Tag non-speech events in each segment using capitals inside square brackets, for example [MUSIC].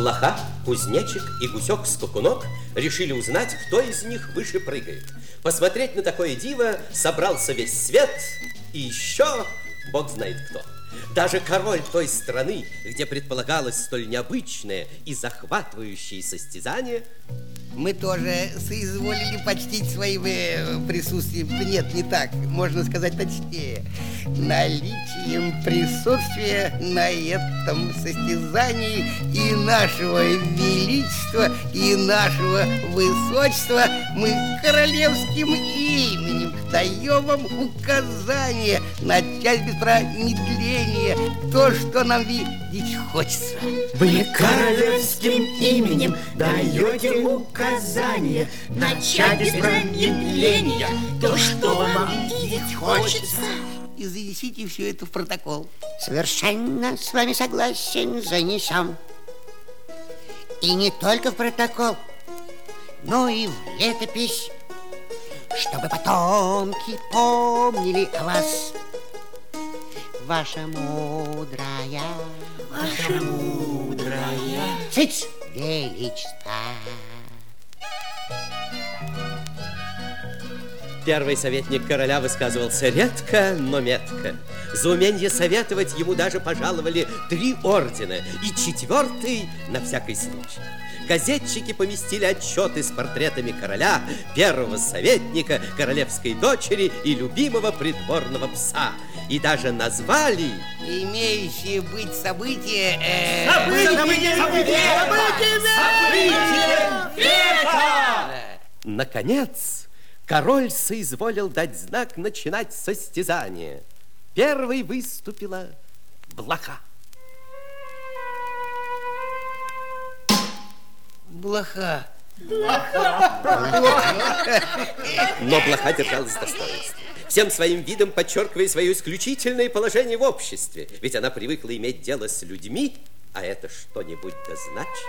Блоха, кузнечик и гусек-скакунок решили узнать, кто из них выше прыгает. Посмотреть на такое диво собрался весь свет и еще бог знает кто. Даже король той страны, где предполагалось столь необычное и захватывающее состязание, мы тоже соизволили почтить своим э, присутствием. Нет, не так, можно сказать точнее. Наличием присутствия на этом состязании и нашего величества, и нашего высочества мы королевским именем даем вам указание начать без промедления то, что нам видеть хочется. Вы королевским именем даете указание начать без промедления то, что вам видеть хочется. И занесите все это в протокол. Совершенно с вами согласен, занесем. И не только в протокол, но и в летопись чтобы потомки помнили о вас. Ваша мудрая, ваша мудрая, цыц, величество. Первый советник короля высказывался редко, но метко. За умение советовать ему даже пожаловали три ордена и четвертый на всякий случай газетчики поместили отчеты с портретами короля, первого советника, королевской дочери и любимого придворного пса. И даже назвали... Имеющие быть события... Э... События! События! События! События! века! Наконец, король соизволил дать знак начинать состязание. Первой выступила блоха. Блоха. Но блоха держалась достоинства. Всем своим видом подчеркивая свое исключительное положение в обществе. Ведь она привыкла иметь дело с людьми, а это что-нибудь да значит.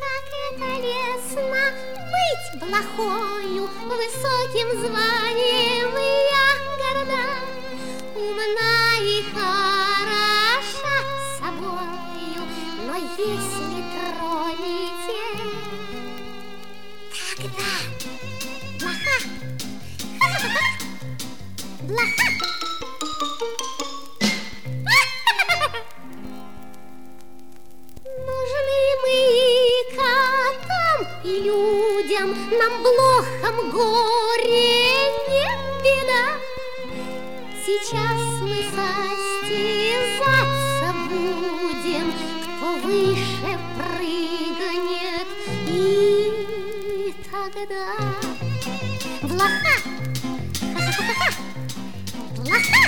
Как это лестно быть блохою, высоким званием я горда, если тронете, тогда блоха, [LAUGHS] блоха. Нужны мы котам и людям, нам блохам горе не беда. Сейчас мы состязаться и тогда блоха, блоха.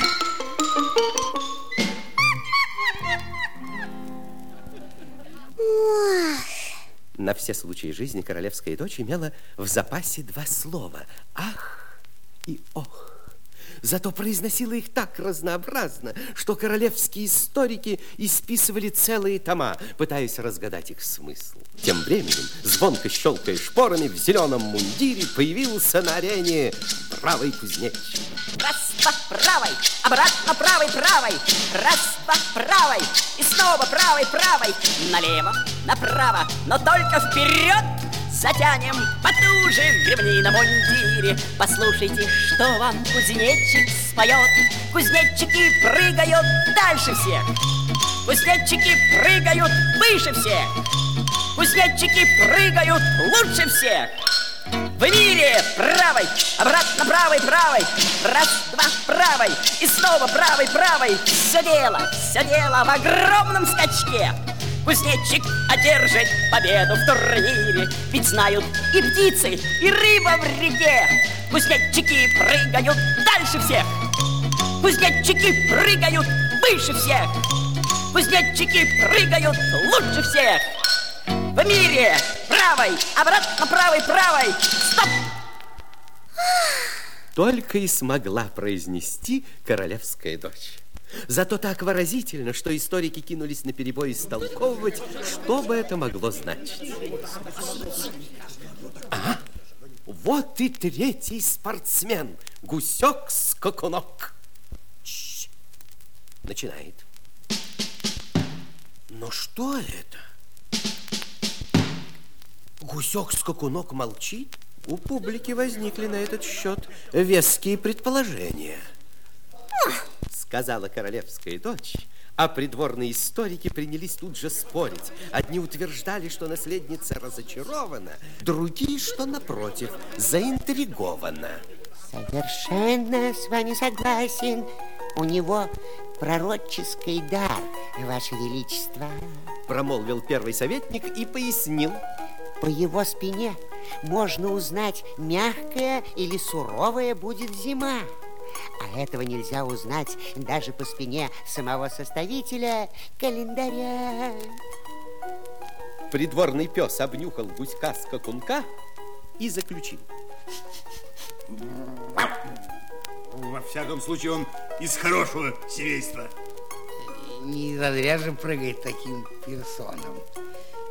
На все случаи жизни королевская дочь имела в запасе два слова «ах» и «ох». Зато произносила их так разнообразно, что королевские историки исписывали целые тома, пытаясь разгадать их смысл. Тем временем, звонко щелкая шпорами, в зеленом мундире появился на арене правый кузнечик. Раз, два, правой, обратно правой, правой, раз, два, правой, и снова правой, правой, налево, направо, но только вперед! Затянем потуже в гремнином мундире Послушайте, что вам кузнечик споет. Кузнечики прыгают дальше всех. Кузнечики прыгают выше всех. Кузнечики прыгают лучше всех. В мире правой, обратно правой, правой. Раз, два, правой. И снова правой, правой. Все дело, все дело в огромном скачке Кузнечик одержит победу в турнире. Ведь знают и птицы, и рыба в реке Кузнечики прыгают дальше всех. Кузнечики прыгают выше всех. Кузнечики прыгают лучше всех. В мире правой, обратно правой, правой. Стоп! Только и смогла произнести королевская дочь. Зато так выразительно, что историки кинулись на перебой истолковывать, что бы это могло значить. Ага, вот и третий спортсмен, гусек-скакунок. Начинает. Но что это? Гусек-скакунок молчит? У публики возникли на этот счет веские предположения. Сказала королевская дочь, а придворные историки принялись тут же спорить. Одни утверждали, что наследница разочарована, другие, что, напротив, заинтригована. Совершенно с вами согласен. У него пророческий дар, Ваше Величество. Промолвил первый советник и пояснил. По его спине можно узнать, мягкая или суровая будет зима. А этого нельзя узнать даже по спине самого составителя календаря. Придворный пес обнюхал гуська-скакунка и заключил. Во всяком случае, он из хорошего семейства. Не зря же прыгать таким персоном.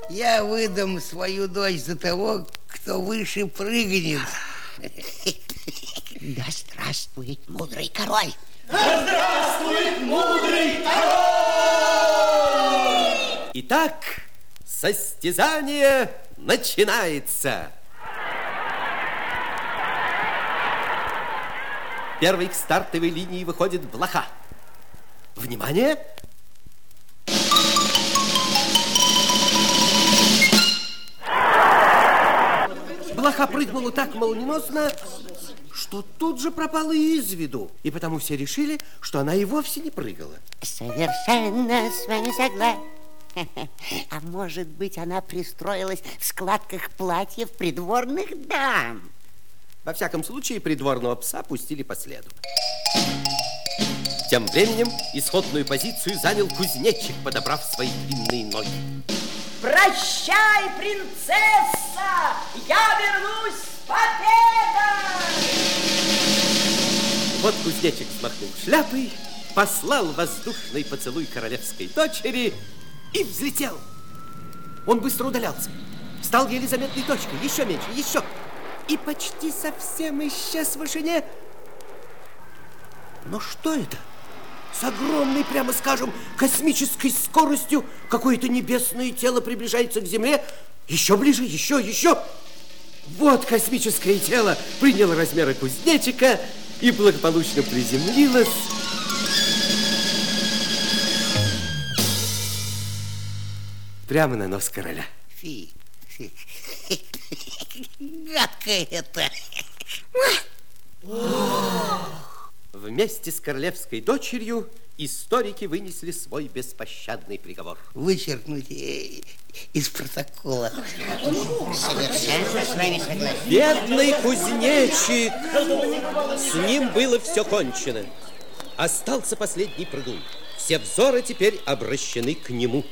Я выдам свою дочь за того, кто выше прыгнет. [LAUGHS] Да здравствует мудрый король! Итак, состязание начинается. Первый к стартовой линии выходит блоха. Внимание! Блоха прыгнула так молниеносно, что тут же пропала из виду. И потому все решили, что она и вовсе не прыгала. Совершенно с вами согласен. А может быть, она пристроилась в складках платьев придворных дам? Во всяком случае, придворного пса пустили по следу. Тем временем исходную позицию занял кузнечик, подобрав свои длинные ноги. Прощай, принцесса! Я вернусь победой! Вот кузнечик смахнул шляпой, послал воздушный поцелуй королевской дочери и взлетел. Он быстро удалялся. Стал еле заметной точкой, еще меньше, еще. И почти совсем исчез в вышине. Но что это? С огромной, прямо скажем, космической скоростью какое-то небесное тело приближается к Земле. Еще ближе, еще, еще. Вот космическое тело приняло размеры кузнечика и благополучно приземлилось прямо на нос короля. Фи. Гадкое это. Вместе с королевской дочерью историки вынесли свой беспощадный приговор. Вычеркнуть из протокола. Совершенно с вами согласен. Бедный кузнечик! С ним было все кончено. Остался последний прыгун. Все взоры теперь обращены к нему.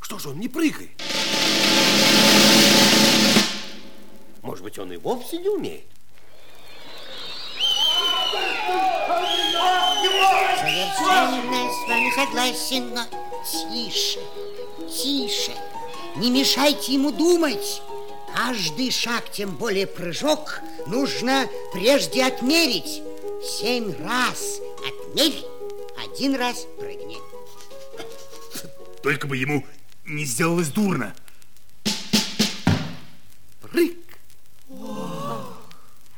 Что же он не прыгает? Может быть, он и вовсе не умеет? Совершенно с вами согласен, но тише, тише. Не мешайте ему думать. Каждый шаг, тем более прыжок, нужно прежде отмерить. Семь раз отмерь, один раз прыгни. Только бы ему не сделалось дурно. Прыг!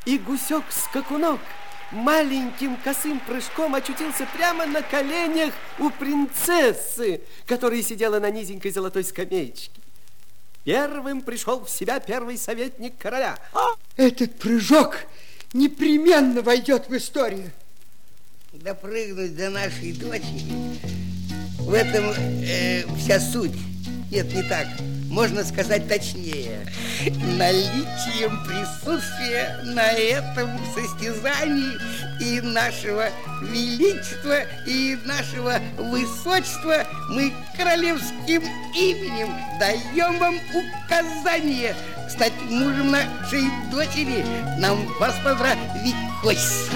И гусек-скакунок маленьким косым прыжком очутился прямо на коленях у принцессы, которая сидела на низенькой золотой скамеечке. Первым пришел в себя первый советник короля. Этот прыжок непременно войдет в историю. Допрыгнуть до нашей дочери. В этом э, вся суть. Нет, не так. Можно сказать точнее. Наличием присутствия на этом состязании и нашего величества, и нашего высочества мы королевским именем даем вам указание стать мужем нашей дочери. Нам вас поздравить хочется.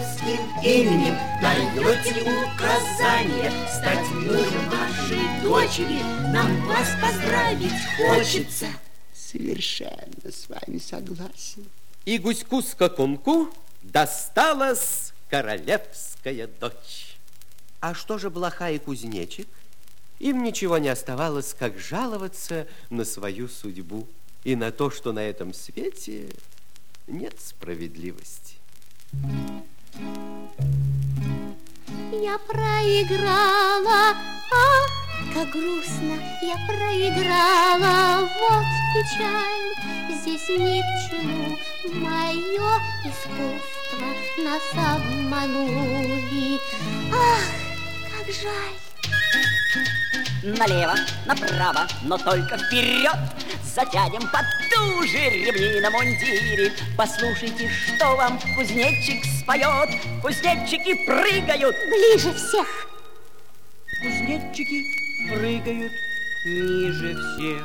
Королевским именем даете указание стать мужем нашей дочери. Нам вас поздравить хочется. Совершенно с вами согласен. И гуську-скакунку досталась королевская дочь. А что же блоха и кузнечик? Им ничего не оставалось, как жаловаться на свою судьбу и на то, что на этом свете нет справедливости. Я проиграла, ах, как грустно я проиграла, вот печаль, здесь ни к чему мое искусство нас обманули. Ах, как жаль! Налево, направо, но только вперед Затянем под ту же ремни на мундире. Послушайте, что вам кузнечик споет. Кузнечики прыгают. Ближе всех! Кузнечики прыгают ниже всех.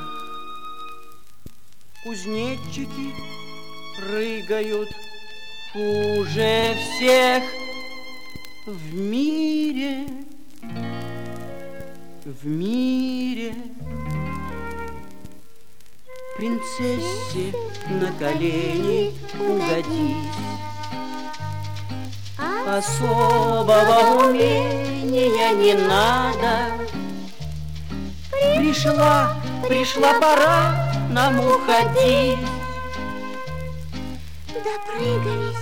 Кузнечики прыгают хуже всех. В мире в мире Принцессе на колени угодить. Особого умения не надо. Пришла, пришла пора нам уходить. Допрыгались.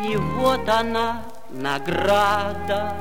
И вот она, награда